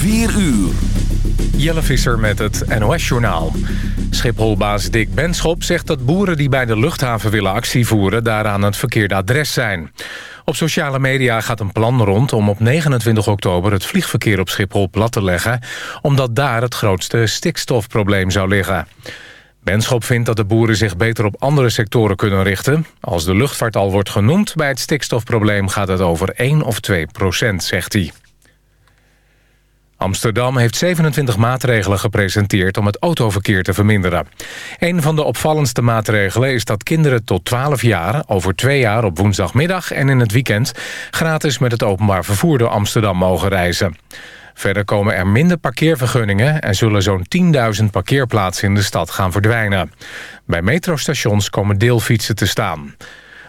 4 uur. Jelle Visser met het NOS-journaal. Schipholbaas Dick Benschop zegt dat boeren die bij de luchthaven willen actie voeren... daaraan het verkeerde adres zijn. Op sociale media gaat een plan rond om op 29 oktober... het vliegverkeer op Schiphol plat te leggen... omdat daar het grootste stikstofprobleem zou liggen. Benschop vindt dat de boeren zich beter op andere sectoren kunnen richten. Als de luchtvaart al wordt genoemd bij het stikstofprobleem... gaat het over 1 of 2 procent, zegt hij. Amsterdam heeft 27 maatregelen gepresenteerd om het autoverkeer te verminderen. Een van de opvallendste maatregelen is dat kinderen tot 12 jaar... over twee jaar op woensdagmiddag en in het weekend... gratis met het openbaar vervoer door Amsterdam mogen reizen. Verder komen er minder parkeervergunningen... en zullen zo'n 10.000 parkeerplaatsen in de stad gaan verdwijnen. Bij metrostations komen deelfietsen te staan.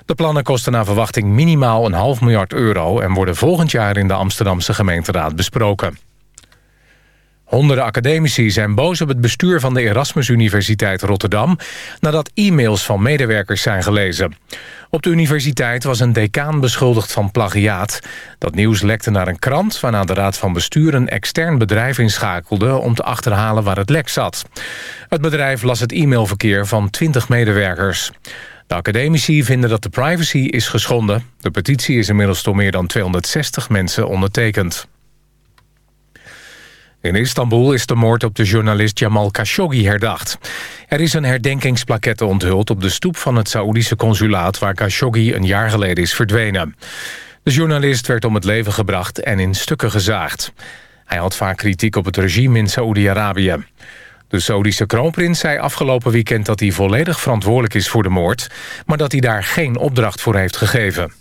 De plannen kosten naar verwachting minimaal een half miljard euro... en worden volgend jaar in de Amsterdamse gemeenteraad besproken. Honderden academici zijn boos op het bestuur van de Erasmus Universiteit Rotterdam... nadat e-mails van medewerkers zijn gelezen. Op de universiteit was een decaan beschuldigd van plagiaat. Dat nieuws lekte naar een krant... waarna de Raad van Bestuur een extern bedrijf inschakelde... om te achterhalen waar het lek zat. Het bedrijf las het e-mailverkeer van 20 medewerkers. De academici vinden dat de privacy is geschonden. De petitie is inmiddels door meer dan 260 mensen ondertekend. In Istanbul is de moord op de journalist Jamal Khashoggi herdacht. Er is een herdenkingsplaquette onthuld op de stoep van het Saoedische consulaat... waar Khashoggi een jaar geleden is verdwenen. De journalist werd om het leven gebracht en in stukken gezaagd. Hij had vaak kritiek op het regime in Saoedi-Arabië. De Saoedische kroonprins zei afgelopen weekend dat hij volledig verantwoordelijk is voor de moord... maar dat hij daar geen opdracht voor heeft gegeven.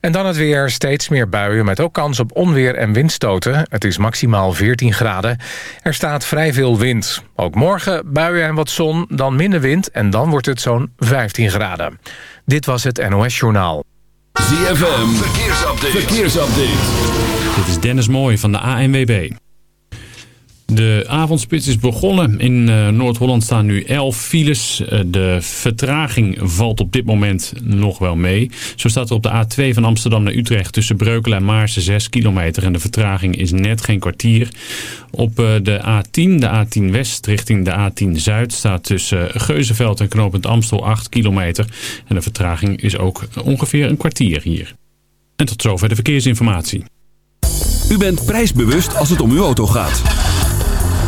En dan het weer, steeds meer buien met ook kans op onweer en windstoten. Het is maximaal 14 graden. Er staat vrij veel wind. Ook morgen buien en wat zon, dan minder wind... en dan wordt het zo'n 15 graden. Dit was het NOS Journaal. ZFM, verkeersupdate. verkeersupdate. Dit is Dennis Mooij van de ANWB. De avondspits is begonnen. In uh, Noord-Holland staan nu 11 files. Uh, de vertraging valt op dit moment nog wel mee. Zo staat er op de A2 van Amsterdam naar Utrecht tussen Breukelen en Maarsen 6 kilometer. En de vertraging is net geen kwartier. Op uh, de A10, de A10 West richting de A10 Zuid staat tussen Geuzenveld en Knopend Amstel 8 kilometer. En de vertraging is ook ongeveer een kwartier hier. En tot zover de verkeersinformatie. U bent prijsbewust als het om uw auto gaat.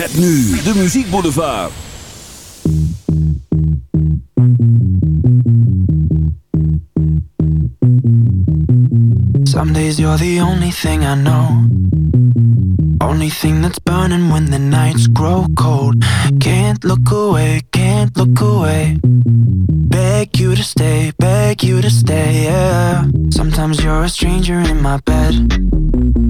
Met nu de muziekboulevard. Some days you're the only thing I know. Only thing that's burning when the nights grow cold. Can't look away, can't look away. Beg you to stay, beg you to stay, yeah. Sometimes you're a stranger in my bed.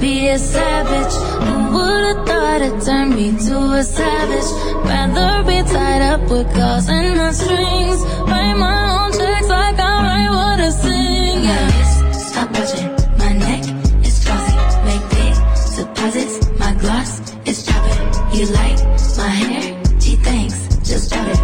be a savage. Who would've thought it turned me to a savage? Rather be tied up with calls and the strings. Write my own checks like I write what I sing yeah. My wrist, stop watching My neck is glossy Make big deposits. My gloss is chopping You like my hair? She thinks, just drop it.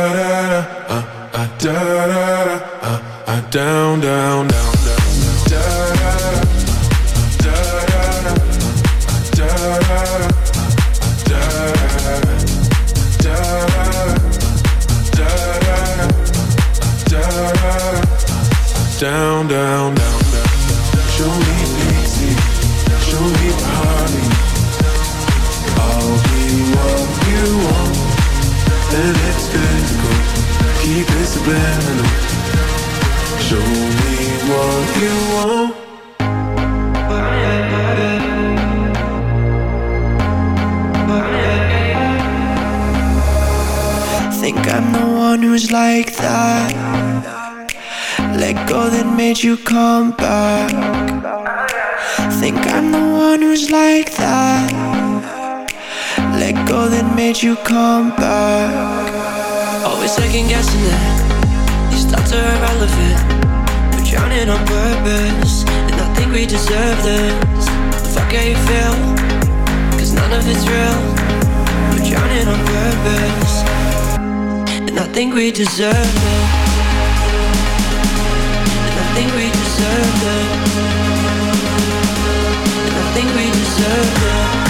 Da da da, uh, uh, da da da, uh, uh, down, down, down, Show me what you want. Think I'm the one who's like that. Let go that made you come back. Think I'm the one who's like that. Let go that made you come back. Always second guessing it. Are irrelevant. We're drowning on purpose. And I think we deserve this. Fuck how you feel. Cause none of it's real. We're drowning on purpose. And I think we deserve it. And I think we deserve it. And I think we deserve it.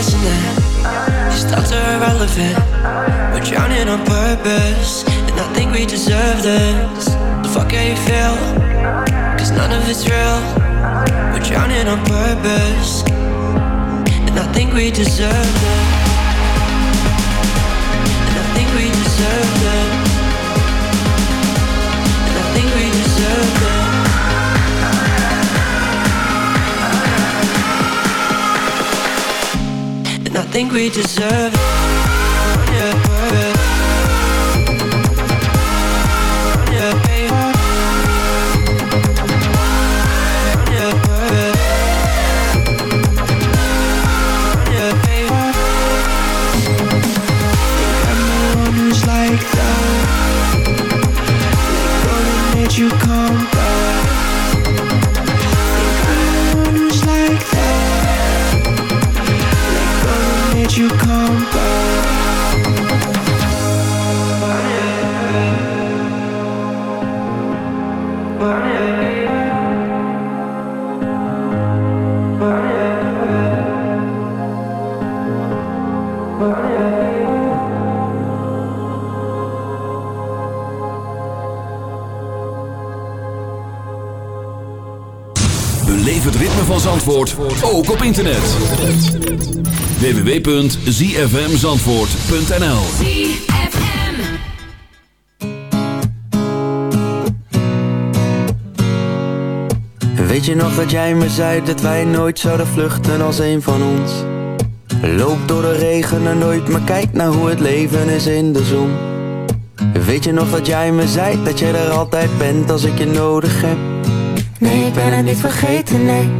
Guessing it. These thoughts are irrelevant. We're drowning on purpose. And I think we deserve this. The fuck how you feel. Cause none of it's real. We're drowning on purpose. And I think we deserve it. And I think we deserve it. Think we deserve it. Internet. www.zfmzandvoort.nl Weet je nog dat jij me zei dat wij nooit zouden vluchten als een van ons? Loop door de regen en nooit, maar kijk naar hoe het leven is in de zon. Weet je nog dat jij me zei dat jij er altijd bent als ik je nodig heb? Nee, ik ben het niet vergeten, nee.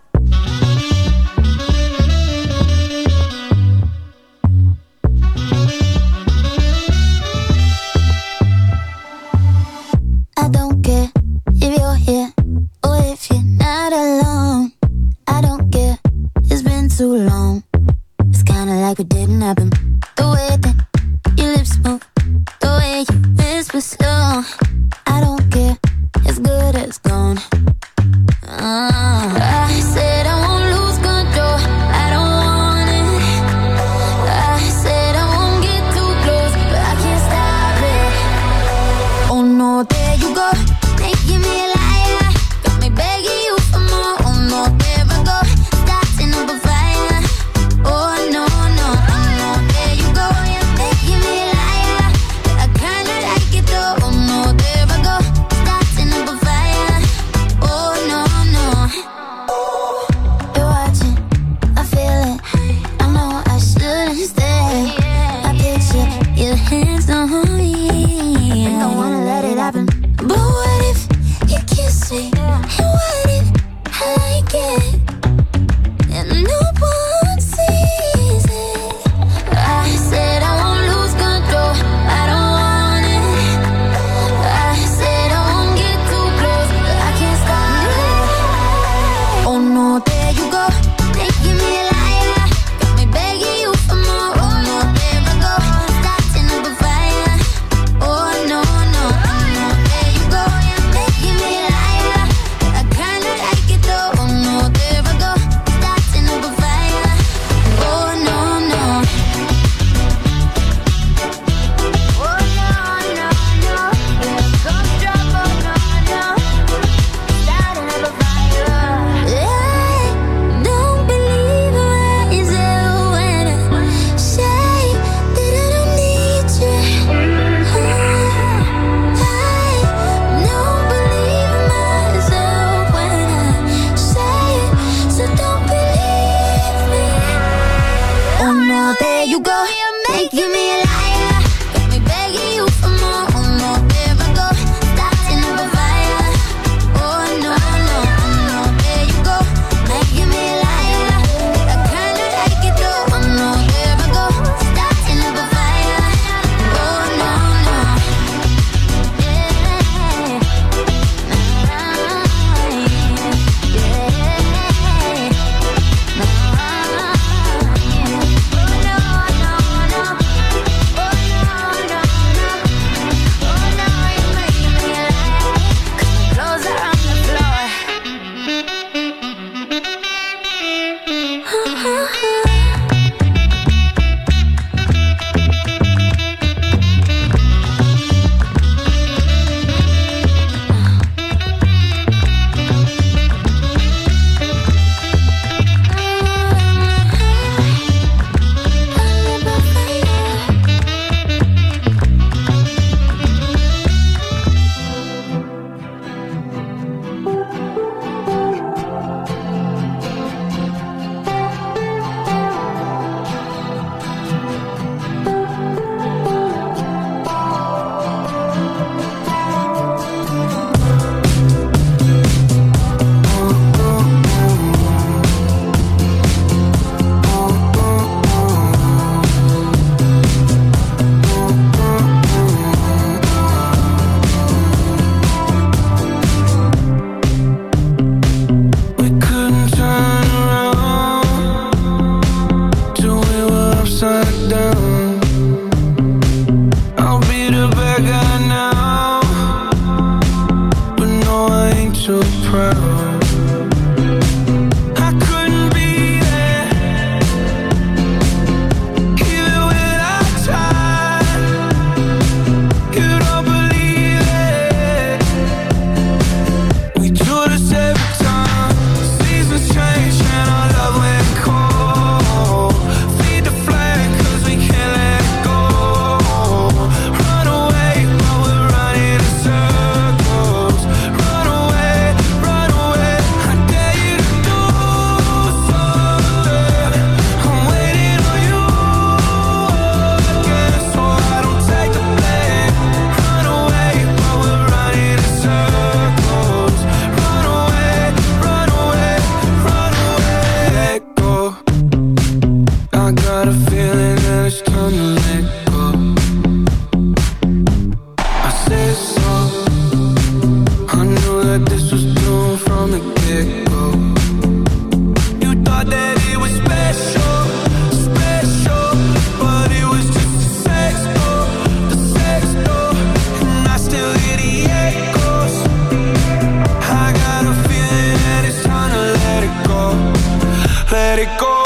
let it go.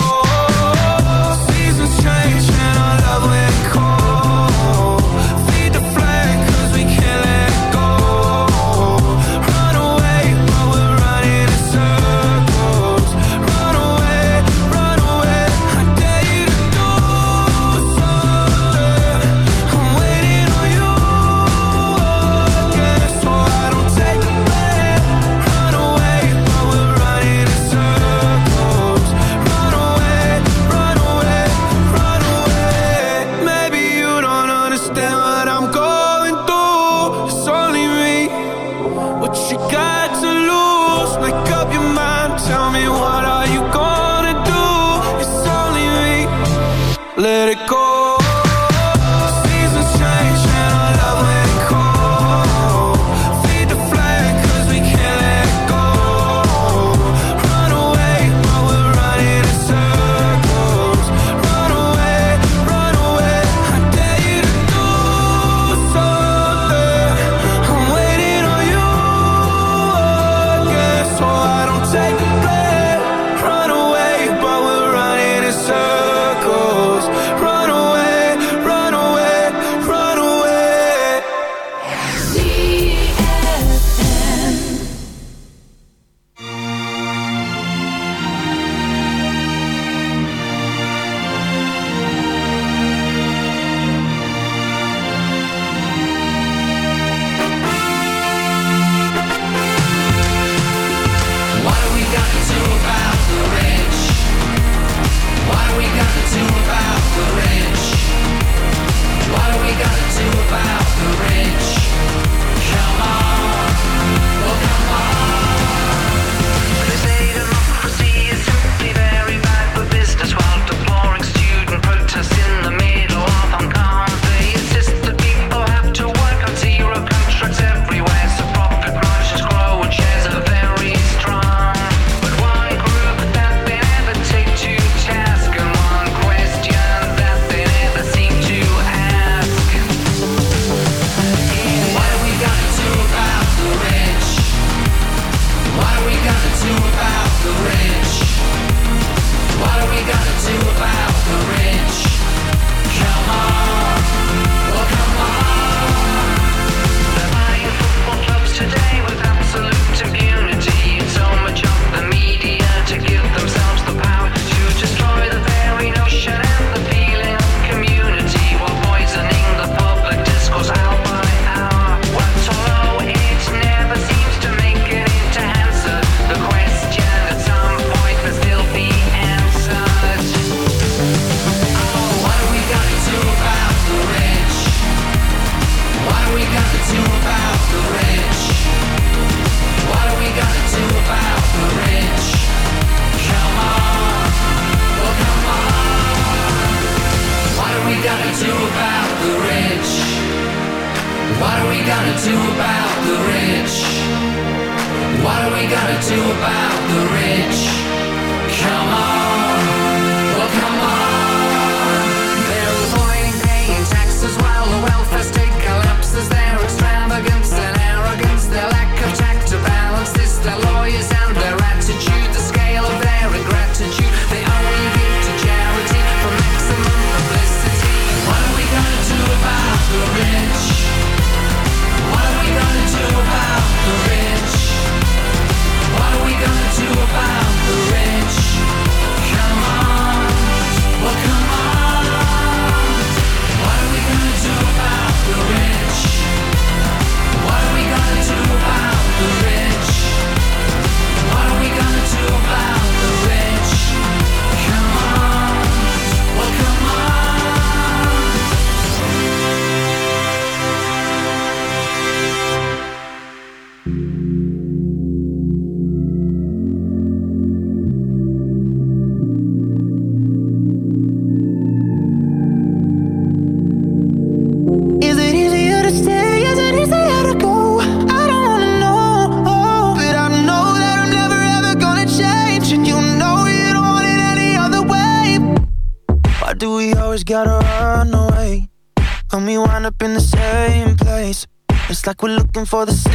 for the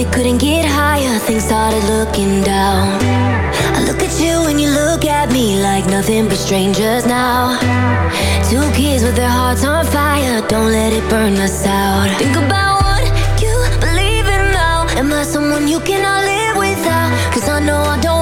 we couldn't get higher, things started looking down. I look at you and you look at me like nothing but strangers now. Two kids with their hearts on fire, don't let it burn us out. Think about what you believe in now. Am I someone you cannot live without? Cause I know I don't.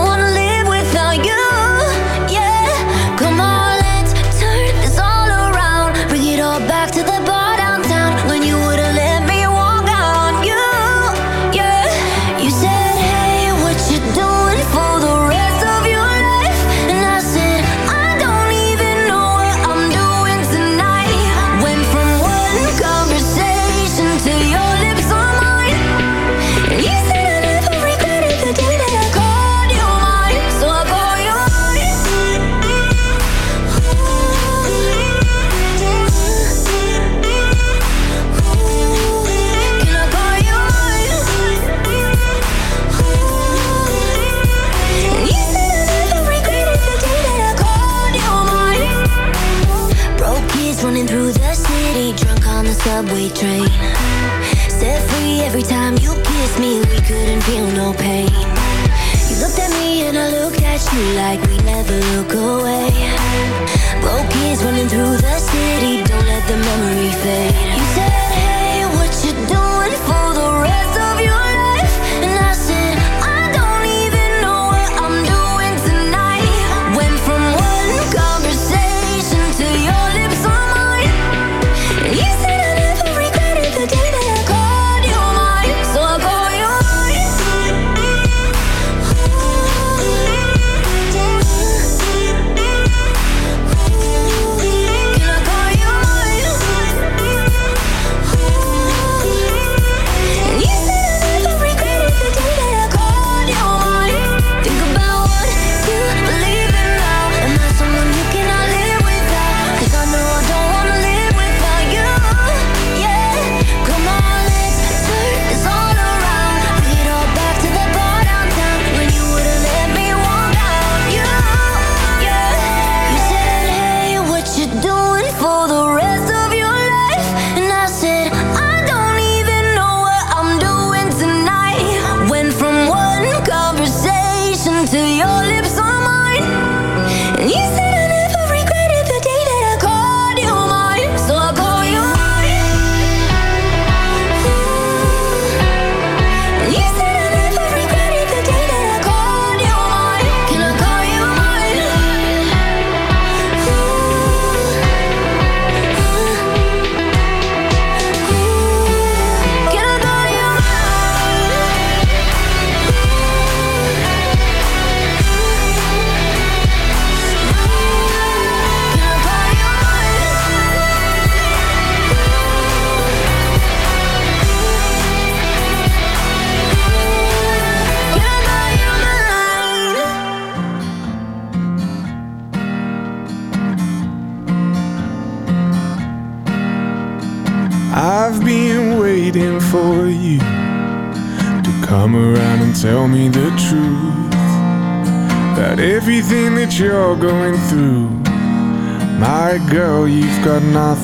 walk away. Broke kids running through the city. Don't let the memories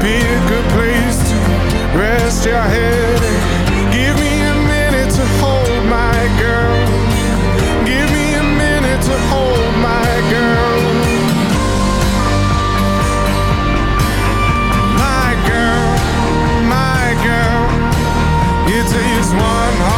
Pick a good place to rest your head. Give me a minute to hold my girl. Give me a minute to hold my girl. My girl, my girl. It takes one hot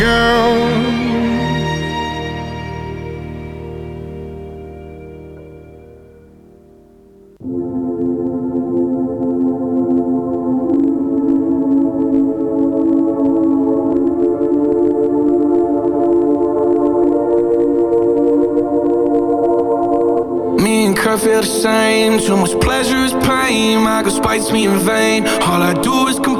Girl. Me and Kurt feel the same. Too much pleasure is pain. My girl spites me in vain. All I do is complain.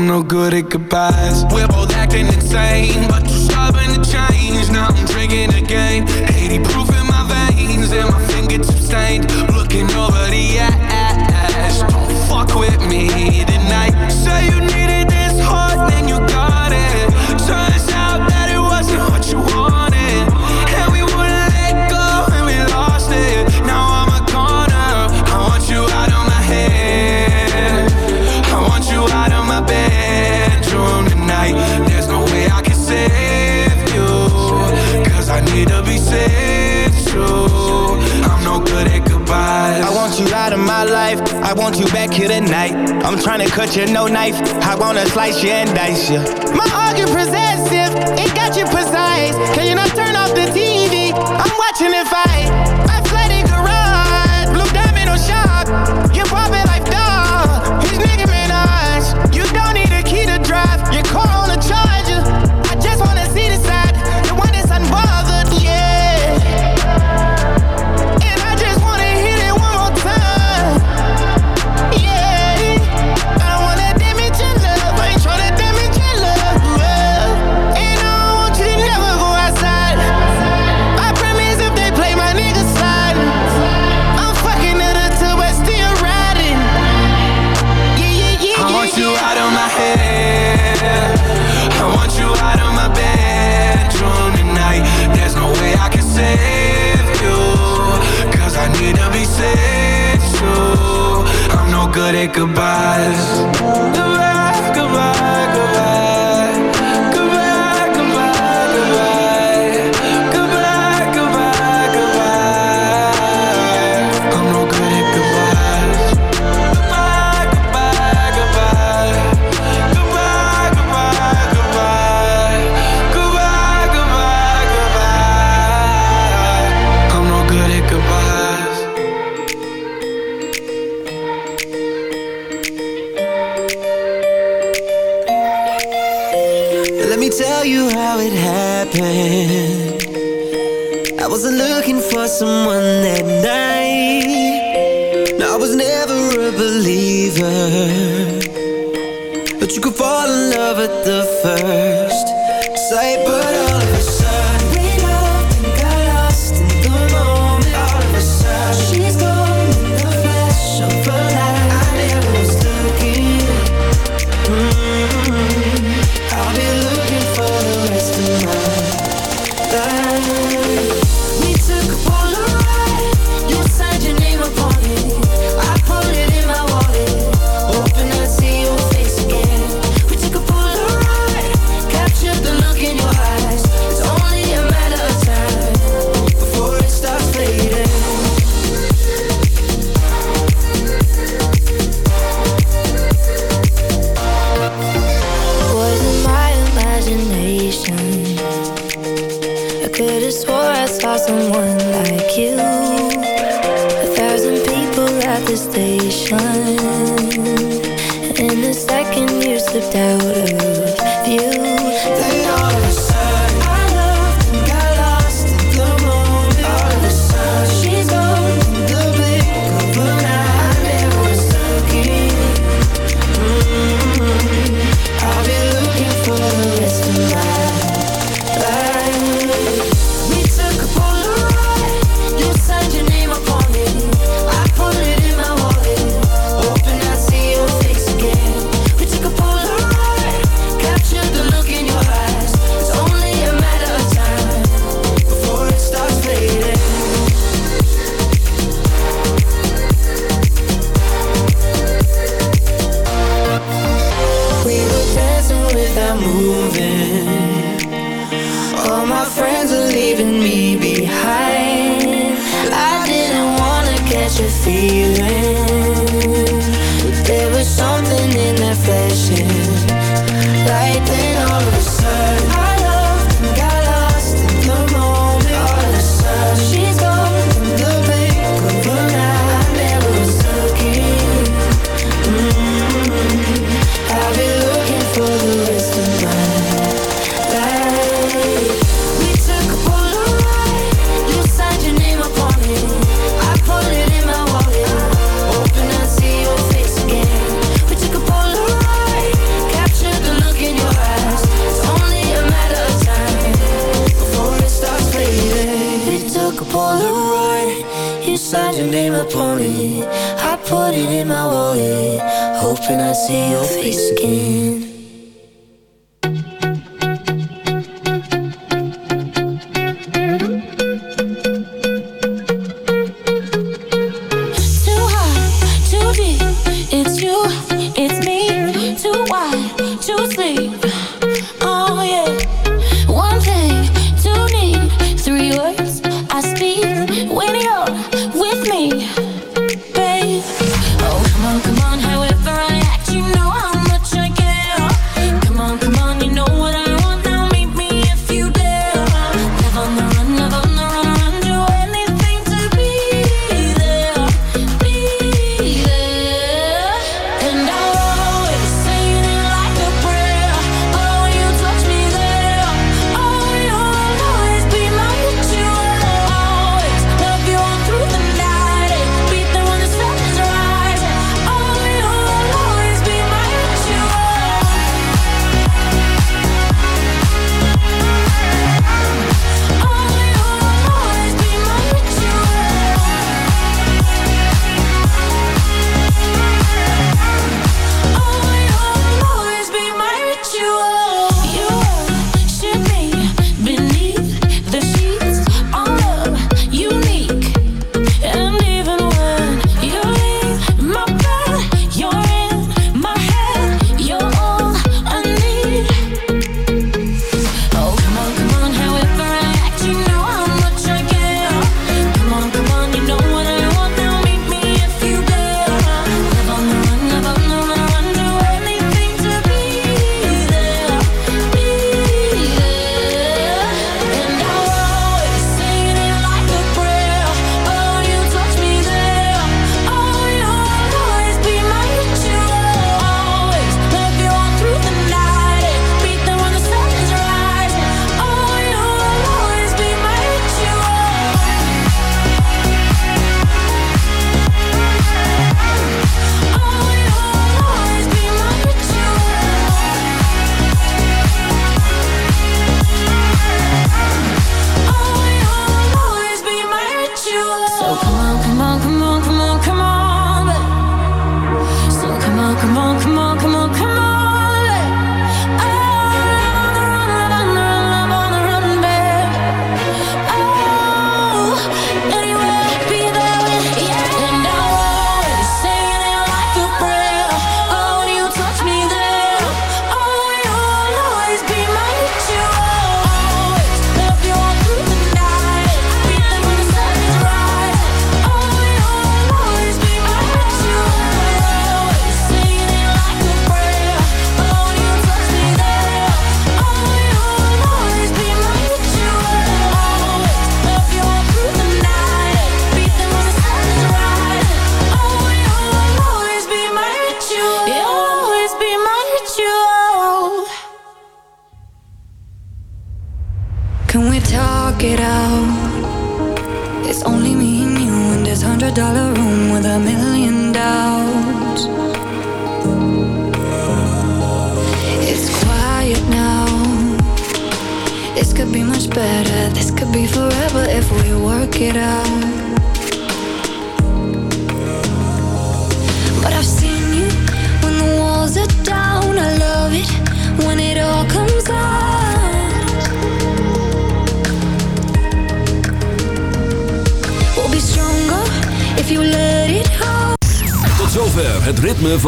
I'm no good at goodbyes. We're both acting insane you no knife. I wanna slice you and dice you. My argument presents.